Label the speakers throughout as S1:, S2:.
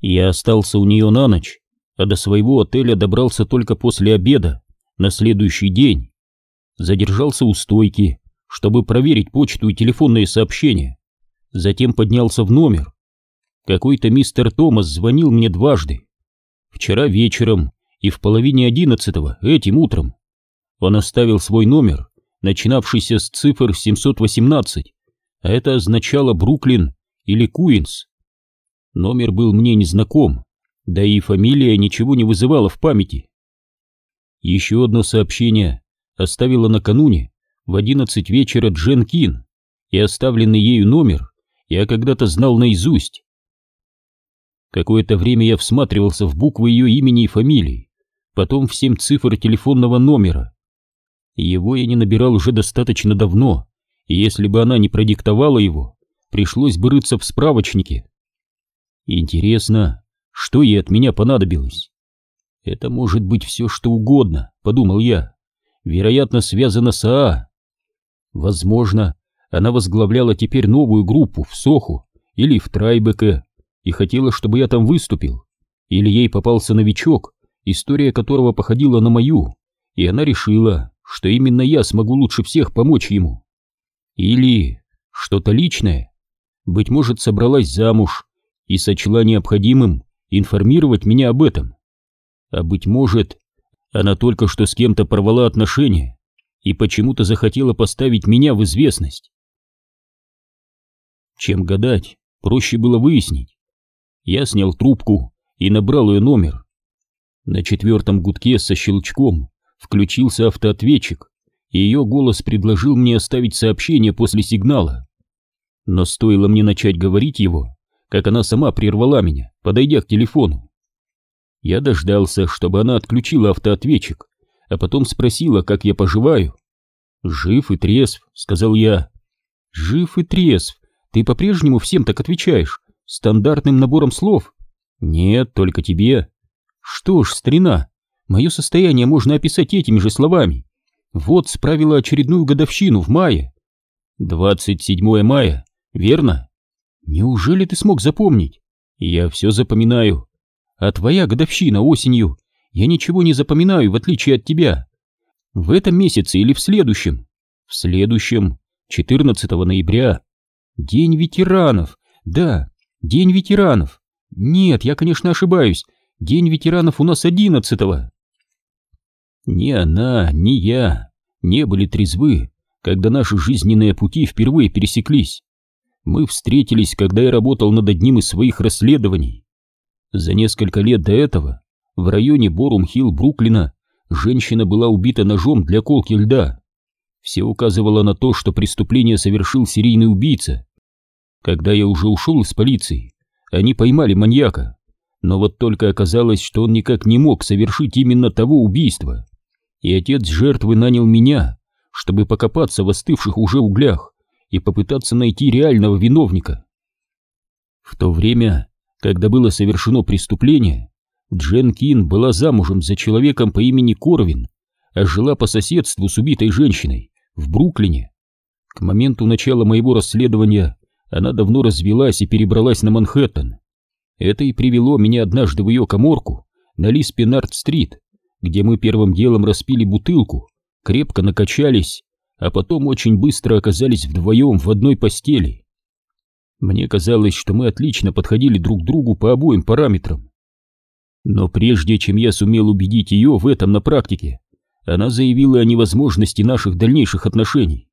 S1: Я остался у нее на ночь, а до своего отеля добрался только после обеда, на следующий день. Задержался у стойки, чтобы проверить почту и телефонные сообщения. Затем поднялся в номер. Какой-то мистер Томас звонил мне дважды. Вчера вечером и в половине одиннадцатого, этим утром. Он оставил свой номер, начинавшийся с цифр 718, а это означало Бруклин или Куинс. Номер был мне незнаком, да и фамилия ничего не вызывала в памяти. Еще одно сообщение оставила накануне в одиннадцать вечера Джен Кин, и оставленный ею номер я когда-то знал наизусть. Какое-то время я всматривался в буквы ее имени и фамилии, потом в семь цифр телефонного номера. Его я не набирал уже достаточно давно, и если бы она не продиктовала его, пришлось бы рыться в справочнике. Интересно, что ей от меня понадобилось? Это может быть все что угодно, подумал я. Вероятно, связано с АА. Возможно, она возглавляла теперь новую группу в Соху или в Трайбеке и хотела, чтобы я там выступил. Или ей попался новичок, история которого походила на мою, и она решила, что именно я смогу лучше всех помочь ему. Или что-то личное. Быть может, собралась замуж и сочла необходимым информировать меня об этом. А быть может, она только что с кем-то порвала отношения и почему-то захотела поставить меня в известность. Чем гадать, проще было выяснить. Я снял трубку и набрал ее номер. На четвертом гудке со щелчком включился автоответчик, и ее голос предложил мне оставить сообщение после сигнала. Но стоило мне начать говорить его, как она сама прервала меня, подойдя к телефону. Я дождался, чтобы она отключила автоответчик, а потом спросила, как я поживаю. «Жив и трезв», — сказал я. «Жив и трезв. Ты по-прежнему всем так отвечаешь? Стандартным набором слов? Нет, только тебе. Что ж, старина, мое состояние можно описать этими же словами. Вот справила очередную годовщину в мае. 27 мая, верно? Неужели ты смог запомнить? Я все запоминаю. А твоя годовщина осенью? Я ничего не запоминаю, в отличие от тебя. В этом месяце или в следующем? В следующем, 14 ноября. День ветеранов. Да, День ветеранов. Нет, я, конечно, ошибаюсь. День ветеранов у нас одиннадцатого. Ни она, ни я не были трезвы, когда наши жизненные пути впервые пересеклись. Мы встретились, когда я работал над одним из своих расследований. За несколько лет до этого в районе Борум-Хилл, Бруклина, женщина была убита ножом для колки льда. Все указывало на то, что преступление совершил серийный убийца, когда я уже ушел из полиции, они поймали маньяка, но вот только оказалось, что он никак не мог совершить именно того убийства. И отец жертвы нанял меня, чтобы покопаться в остывших уже углях и попытаться найти реального виновника. В то время, когда было совершено преступление, Джен Кин была замужем за человеком по имени Корвин, а жила по соседству с убитой женщиной в Бруклине. К моменту начала моего расследования она давно развелась и перебралась на Манхэттен. Это и привело меня однажды в ее коморку на Лиспинард-стрит, где мы первым делом распили бутылку, крепко накачались, а потом очень быстро оказались вдвоем в одной постели. Мне казалось, что мы отлично подходили друг другу по обоим параметрам. Но прежде чем я сумел убедить ее в этом на практике, она заявила о невозможности наших дальнейших отношений.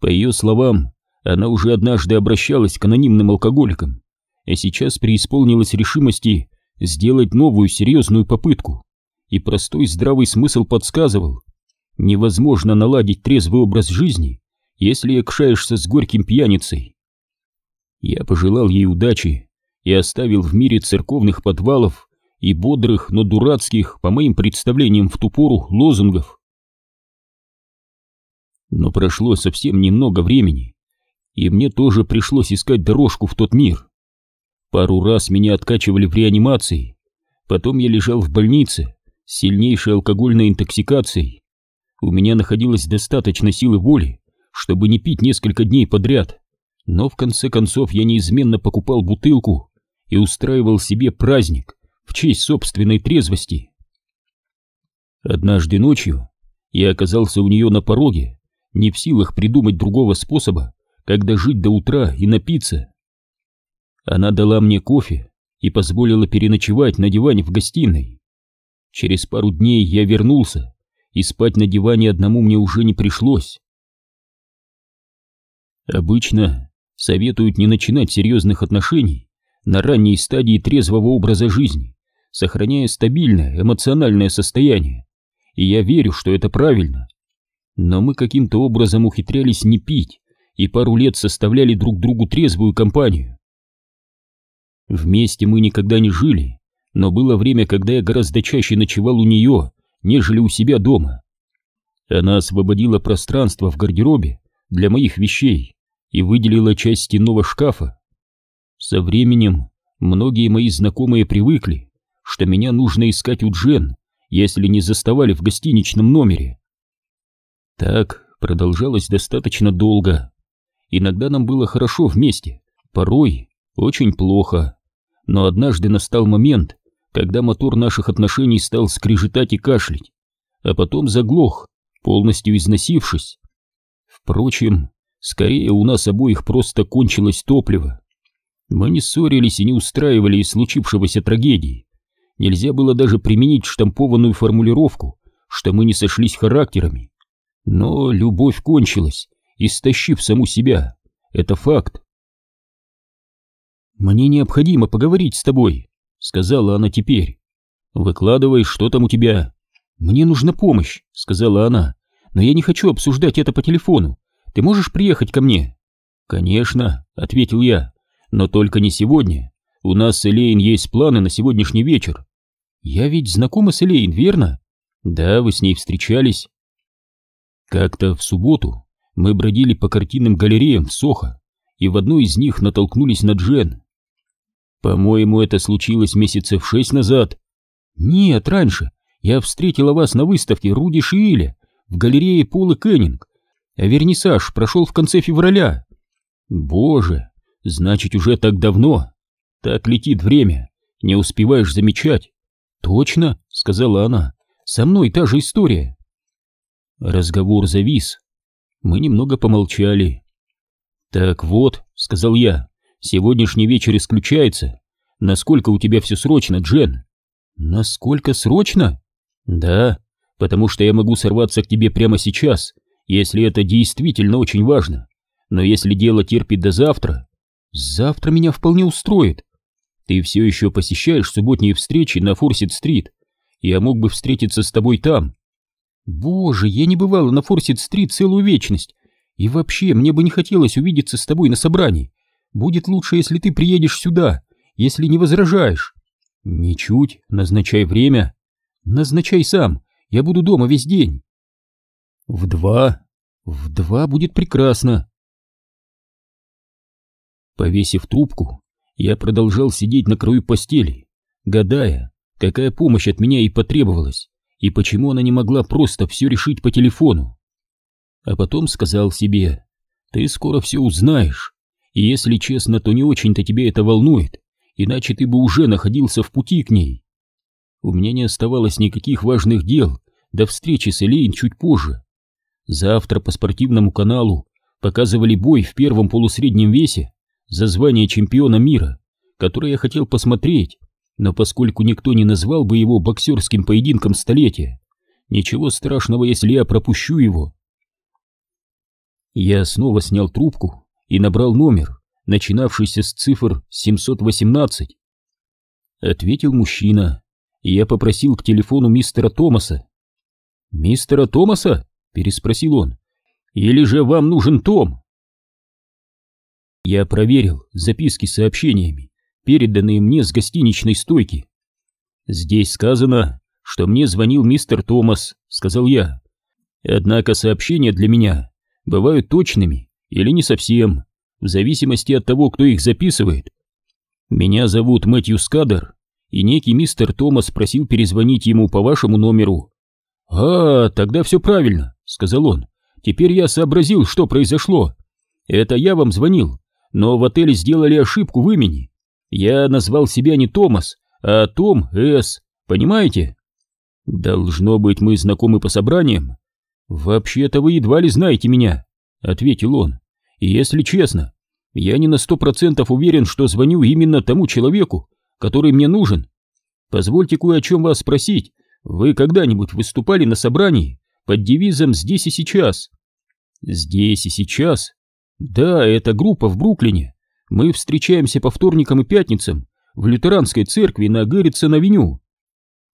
S1: По ее словам, она уже однажды обращалась к анонимным алкоголикам, а сейчас преисполнилась решимости сделать новую серьезную попытку. И простой здравый смысл подсказывал, невозможно наладить трезвый образ жизни, если якшаешься с горьким пьяницей. Я пожелал ей удачи и оставил в мире церковных подвалов и бодрых, но дурацких, по моим представлениям в ту пору, лозунгов. Но прошло совсем немного времени, и мне тоже пришлось искать дорожку в тот мир. Пару раз меня откачивали в реанимации, потом я лежал в больнице с сильнейшей алкогольной интоксикацией. У меня находилось достаточно силы воли, чтобы не пить несколько дней подряд, но в конце концов я неизменно покупал бутылку и устраивал себе праздник в честь собственной трезвости. Однажды ночью я оказался у нее на пороге, не в силах придумать другого способа, как дожить до утра и напиться. Она дала мне кофе и позволила переночевать на диване в гостиной. Через пару дней я вернулся, и спать на диване одному мне уже не пришлось. Обычно советуют не начинать серьезных отношений на ранней стадии трезвого образа жизни, сохраняя стабильное эмоциональное состояние, и я верю, что это правильно. Но мы каким-то образом ухитрялись не пить и пару лет составляли друг другу трезвую компанию. Вместе мы никогда не жили, но было время, когда я гораздо чаще ночевал у нее, нежели у себя дома. Она освободила пространство в гардеробе для моих вещей и выделила часть стенного шкафа. Со временем многие мои знакомые привыкли, что меня нужно искать у Джен, если не заставали в гостиничном номере. Так продолжалось достаточно долго. Иногда нам было хорошо вместе, порой очень плохо. Но однажды настал момент, когда мотор наших отношений стал скрежетать и кашлять, а потом заглох, полностью износившись. Впрочем, скорее у нас обоих просто кончилось топливо. Мы не ссорились и не устраивали из случившегося трагедии. Нельзя было даже применить штампованную формулировку, что мы не сошлись характерами. Но любовь кончилась, истощив саму себя. Это факт. «Мне необходимо поговорить с тобой», — сказала она теперь. «Выкладывай, что там у тебя?» «Мне нужна помощь», — сказала она, «но я не хочу обсуждать это по телефону. Ты можешь приехать ко мне?» «Конечно», — ответил я, — «но только не сегодня. У нас с Элейн есть планы на сегодняшний вечер». «Я ведь знакома с Элейн, верно?» «Да, вы с ней встречались». Как-то в субботу мы бродили по картинным галереям в Сохо, и в одной из них натолкнулись на Джен. По-моему, это случилось месяцев шесть назад. Нет, раньше. Я встретила вас на выставке Руди Шииля в галерее Полы Кеннинг, а вернисаж прошел в конце февраля. Боже, значит, уже так давно. Так летит время, не успеваешь замечать. Точно, сказала она, со мной та же история. Разговор завис. Мы немного помолчали. Так вот, сказал я, Сегодняшний вечер исключается. Насколько у тебя все срочно, Джен? Насколько срочно? Да, потому что я могу сорваться к тебе прямо сейчас, если это действительно очень важно. Но если дело терпит до завтра, завтра меня вполне устроит. Ты все еще посещаешь субботние встречи на Форсит-стрит. Я мог бы встретиться с тобой там. Боже, я не бывала на Форсит-стрит целую вечность. И вообще, мне бы не хотелось увидеться с тобой на собрании. Будет лучше, если ты приедешь сюда, если не возражаешь. Ничуть, назначай время. Назначай сам, я буду дома весь день. В два. В два будет прекрасно. Повесив трубку, я продолжал сидеть на краю постели, гадая, какая помощь от меня ей потребовалась, и почему она не могла просто все решить по телефону. А потом сказал себе, ты скоро все узнаешь. И если честно, то не очень-то тебе это волнует, иначе ты бы уже находился в пути к ней. У меня не оставалось никаких важных дел до встречи с Элейн чуть позже. Завтра по спортивному каналу показывали бой в первом полусреднем весе за звание чемпиона мира, который я хотел посмотреть, но поскольку никто не назвал бы его боксерским поединком столетия, ничего страшного, если я пропущу его. Я снова снял трубку и набрал номер, начинавшийся с цифр 718. Ответил мужчина, и я попросил к телефону мистера Томаса. «Мистера Томаса?» — переспросил он. «Или же вам нужен Том?» Я проверил записки с сообщениями, переданные мне с гостиничной стойки. «Здесь сказано, что мне звонил мистер Томас», — сказал я. «Однако сообщения для меня бывают точными или не совсем, в зависимости от того, кто их записывает. Меня зовут Мэтью Скадер, и некий мистер Томас просил перезвонить ему по вашему номеру. «А, тогда все правильно», — сказал он. «Теперь я сообразил, что произошло. Это я вам звонил, но в отеле сделали ошибку в имени. Я назвал себя не Томас, а Том С. Понимаете? Должно быть, мы знакомы по собраниям. Вообще-то вы едва ли знаете меня, ответил он. Если честно, я не на сто процентов уверен, что звоню именно тому человеку, который мне нужен. Позвольте кое о чем вас спросить. Вы когда-нибудь выступали на собрании под девизом «Здесь и сейчас»? Здесь и сейчас? Да, это группа в Бруклине. Мы встречаемся по вторникам и пятницам в лютеранской церкви на Гэрритсон-авеню.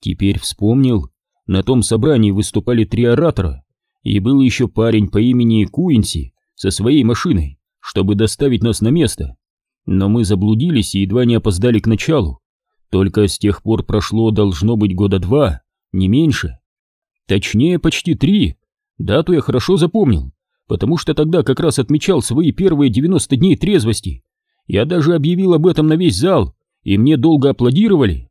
S1: Теперь вспомнил, на том собрании выступали три оратора, и был еще парень по имени Куинси со своей машиной, чтобы доставить нас на место. Но мы заблудились и едва не опоздали к началу. Только с тех пор прошло должно быть года два, не меньше. Точнее, почти три. Дату я хорошо запомнил, потому что тогда как раз отмечал свои первые 90 дней трезвости. Я даже объявил об этом на весь зал, и мне долго аплодировали.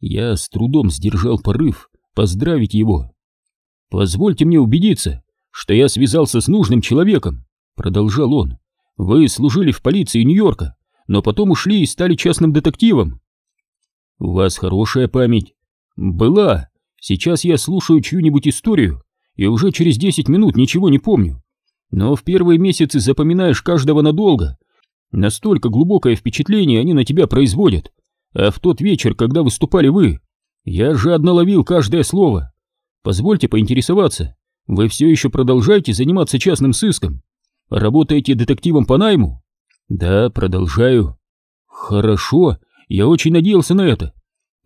S1: Я с трудом сдержал порыв поздравить его. «Позвольте мне убедиться, что я связался с нужным человеком», — продолжал он. «Вы служили в полиции Нью-Йорка, но потом ушли и стали частным детективом». «У вас хорошая память». «Была. Сейчас я слушаю чью-нибудь историю, и уже через десять минут ничего не помню. Но в первые месяцы запоминаешь каждого надолго. Настолько глубокое впечатление они на тебя производят. А в тот вечер, когда выступали вы, я жадно ловил каждое слово. Позвольте поинтересоваться, вы все еще продолжаете заниматься частным сыском? Работаете детективом по найму? Да, продолжаю. Хорошо, я очень надеялся на это.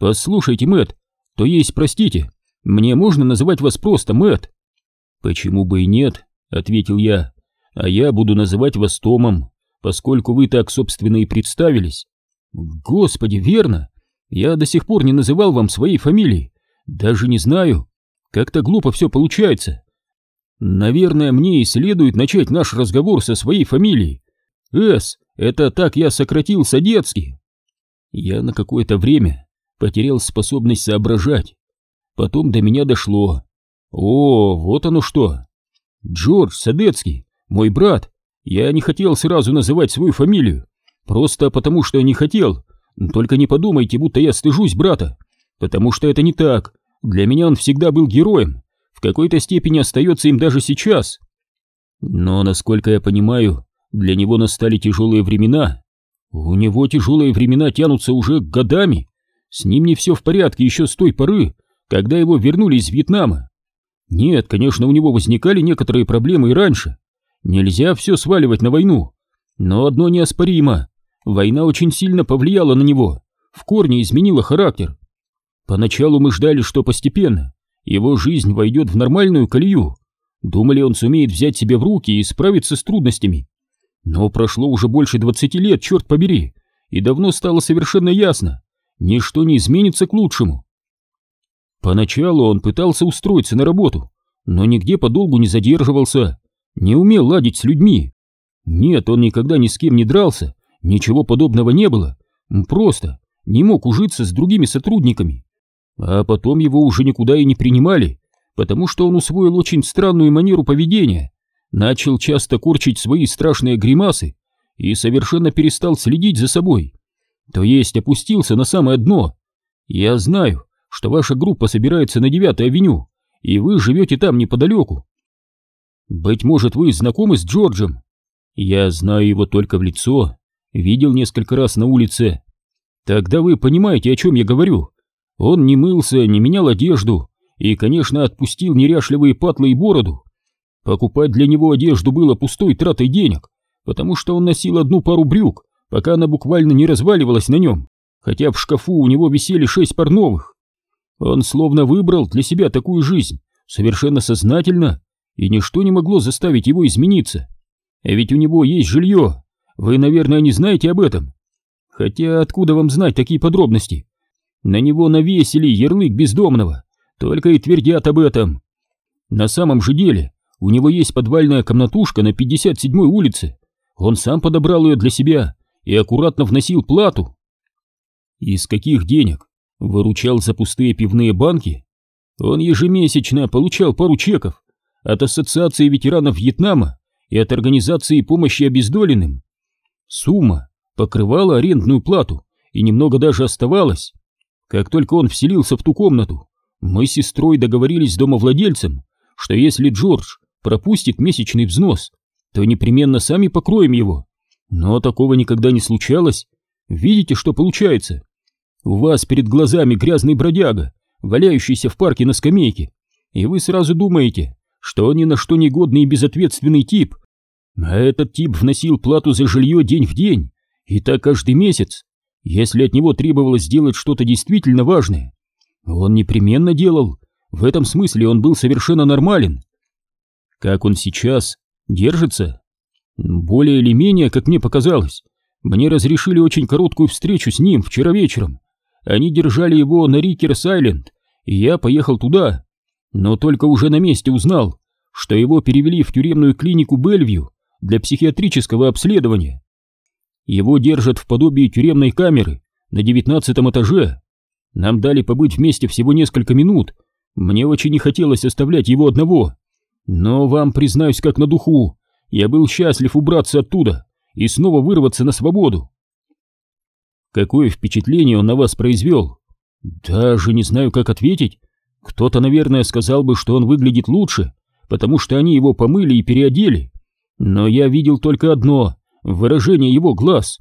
S1: Послушайте, Мэт, то есть, простите, мне можно называть вас просто Мэт? Почему бы и нет, ответил я. А я буду называть вас Томом, поскольку вы так, собственно, и представились. Господи, верно. Я до сих пор не называл вам своей фамилии. Даже не знаю. Как-то глупо все получается. Наверное, мне и следует начать наш разговор со своей фамилией. С, это так я сократил Садецкий. Я на какое-то время потерял способность соображать. Потом до меня дошло. О, вот оно что. Джордж Садецкий, мой брат. Я не хотел сразу называть свою фамилию. Просто потому, что не хотел. Только не подумайте, будто я стыжусь брата. Потому что это не так. Для меня он всегда был героем. Какой-то степени остается им даже сейчас. Но, насколько я понимаю, для него настали тяжелые времена. У него тяжелые времена тянутся уже годами. С ним не все в порядке еще с той поры, когда его вернули из Вьетнама. Нет, конечно, у него возникали некоторые проблемы и раньше. Нельзя все сваливать на войну. Но одно неоспоримо. Война очень сильно повлияла на него, в корне изменила характер. Поначалу мы ждали, что постепенно его жизнь войдет в нормальную колею. Думали, он сумеет взять себя в руки и справиться с трудностями. Но прошло уже больше двадцати лет, черт побери, и давно стало совершенно ясно, ничто не изменится к лучшему. Поначалу он пытался устроиться на работу, но нигде подолгу не задерживался, не умел ладить с людьми. Нет, он никогда ни с кем не дрался Ничего подобного не было, просто не мог ужиться с другими сотрудниками. А потом его уже никуда и не принимали, потому что он усвоил очень странную манеру поведения, начал часто корчить свои страшные гримасы и совершенно перестал следить за собой. То есть опустился на самое дно. Я знаю, что ваша группа собирается на 9-й авеню, и вы живете там неподалеку. Быть может, вы знакомы с Джорджем? Я знаю его только в лицо, видел несколько раз на улице. Тогда вы понимаете, о чем я говорю. Он не мылся, не менял одежду и, конечно, отпустил неряшливые патлы и бороду. Покупать для него одежду было пустой тратой денег, потому что он носил одну пару брюк, пока она буквально не разваливалась на нем, хотя в шкафу у него висели шесть пар новых. Он словно выбрал для себя такую жизнь, совершенно сознательно, и ничто не могло заставить его измениться. А ведь у него есть жилье, вы, наверное, не знаете об этом. Хотя откуда вам знать такие подробности? На него навесили ярлык бездомного, только и твердят об этом. На самом же деле, у него есть подвальная комнатушка на 57-й улице. Он сам подобрал ее для себя и аккуратно вносил плату. Из каких денег? Выручал за пустые пивные банки? Он ежемесячно получал пару чеков от Ассоциации ветеранов Вьетнама и от Организации помощи обездоленным. Сумма покрывала арендную плату и немного даже оставалось. Как только он вселился в ту комнату, мы с сестрой договорились с домовладельцем, что если Джордж пропустит месячный взнос, то непременно сами покроем его. Но такого никогда не случалось. Видите, что получается? У вас перед глазами грязный бродяга, валяющийся в парке на скамейке, и вы сразу думаете, что он ни на что негодный и безответственный тип. А этот тип вносил плату за жилье день в день, и так каждый месяц. Если от него требовалось сделать что-то действительно важное, он непременно делал. В этом смысле он был совершенно нормален. Как он сейчас держится? Более или менее, как мне показалось. Мне разрешили очень короткую встречу с ним вчера вечером. Они держали его на Рикерс-Айленд, и я поехал туда. Но только уже на месте узнал, что его перевели в тюремную клинику Бельвью для психиатрического обследования. Его держат в подобии тюремной камеры на девятнадцатом этаже. Нам дали побыть вместе всего несколько минут. Мне очень не хотелось оставлять его одного. Но вам признаюсь как на духу, я был счастлив убраться оттуда и снова вырваться на свободу. Какое впечатление он на вас произвел? Даже не знаю, как ответить. Кто-то, наверное, сказал бы, что он выглядит лучше, потому что они его помыли и переодели. Но я видел только одно — выражение его глаз.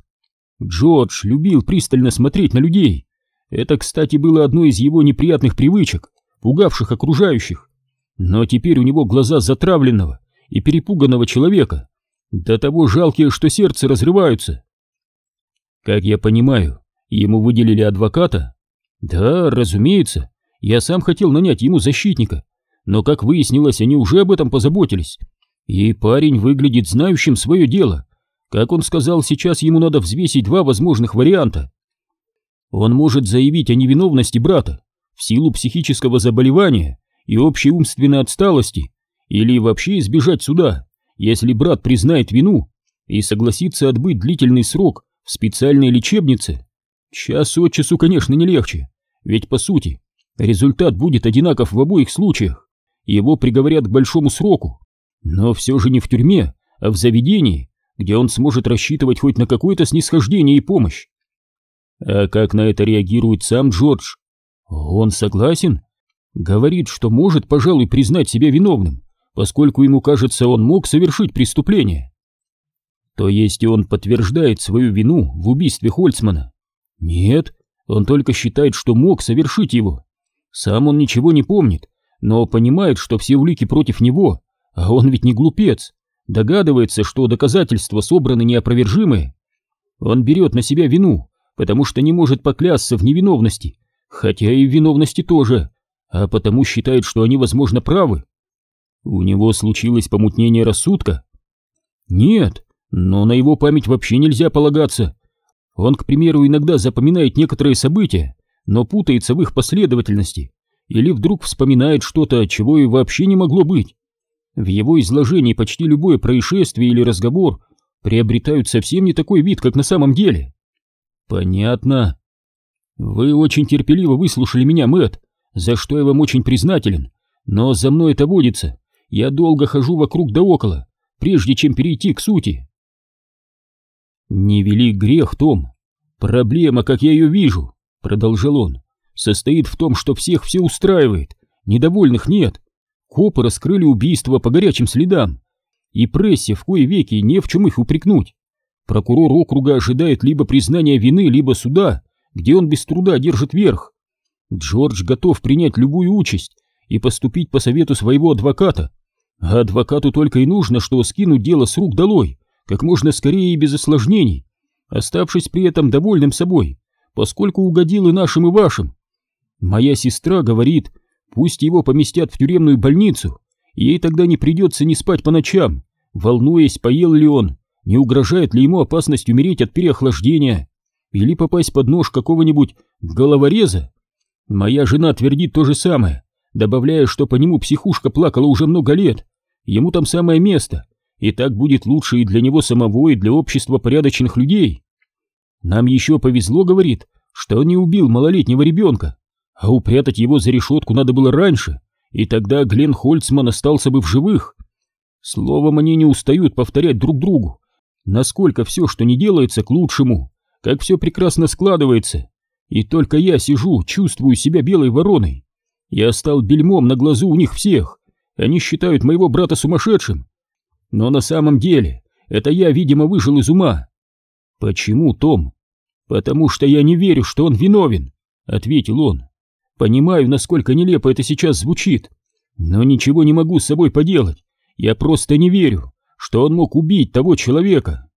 S1: Джордж любил пристально смотреть на людей. Это, кстати, было одной из его неприятных привычек, пугавших окружающих. Но теперь у него глаза затравленного и перепуганного человека, до того жалкие, что сердце разрываются. Как я понимаю, ему выделили адвоката? Да, разумеется, я сам хотел нанять ему защитника, но, как выяснилось, они уже об этом позаботились. И парень выглядит знающим свое дело. Как он сказал, сейчас ему надо взвесить два возможных варианта. Он может заявить о невиновности брата в силу психического заболевания и общей умственной отсталости, или вообще избежать суда, если брат признает вину и согласится отбыть длительный срок в специальной лечебнице. Час от часу, конечно, не легче, ведь по сути результат будет одинаков в обоих случаях, его приговорят к большому сроку, но все же не в тюрьме, а в заведении, где он сможет рассчитывать хоть на какое-то снисхождение и помощь. А как на это реагирует сам Джордж? Он согласен? Говорит, что может, пожалуй, признать себя виновным, поскольку ему кажется, он мог совершить преступление. То есть он подтверждает свою вину в убийстве Хольцмана? Нет, он только считает, что мог совершить его. Сам он ничего не помнит, но понимает, что все улики против него, а он ведь не глупец. Догадывается, что доказательства собраны неопровержимые. Он берет на себя вину, потому что не может поклясться в невиновности, хотя и в виновности тоже, а потому считает, что они, возможно, правы. У него случилось помутнение рассудка? Нет, но на его память вообще нельзя полагаться. Он, к примеру, иногда запоминает некоторые события, но путается в их последовательности, или вдруг вспоминает что-то, чего и вообще не могло быть. В его изложении почти любое происшествие или разговор приобретают совсем не такой вид, как на самом деле. Понятно. Вы очень терпеливо выслушали меня, Мэт, за что я вам очень признателен, но за мной это водится. Я долго хожу вокруг да около, прежде чем перейти к сути. Невелик грех, Том. Проблема, как я ее вижу, продолжал он, состоит в том, что всех все устраивает, недовольных нет. Копы раскрыли убийство по горячим следам, и прессе в кое веки не в чем их упрекнуть. Прокурор округа ожидает либо признания вины, либо суда, где он без труда держит верх. Джордж готов принять любую участь и поступить по совету своего адвоката. А адвокату только и нужно, что скинуть дело с рук долой, как можно скорее и без осложнений, оставшись при этом довольным собой, поскольку угодил и нашим, и вашим. Моя сестра говорит, пусть его поместят в тюремную больницу, ей тогда не придется не спать по ночам, волнуясь, поел ли он, не угрожает ли ему опасность умереть от переохлаждения или попасть под нож какого-нибудь головореза? Моя жена твердит то же самое, добавляя, что по нему психушка плакала уже много лет, ему там самое место, и так будет лучше и для него самого, и для общества порядочных людей. Нам еще повезло, говорит, что он не убил малолетнего ребенка, а упрятать его за решетку надо было раньше, и тогда Глен Хольцман остался бы в живых. Словом, они не устают повторять друг другу, насколько все, что не делается, к лучшему, как все прекрасно складывается. И только я сижу, чувствую себя белой вороной. Я стал бельмом на глазу у них всех. Они считают моего брата сумасшедшим. Но на самом деле это я, видимо, выжил из ума. Почему, Том? Потому что я не верю, что он виновен, ответил он. Понимаю, насколько нелепо это сейчас звучит, но ничего не могу с собой поделать. Я просто не верю, что он мог убить того человека.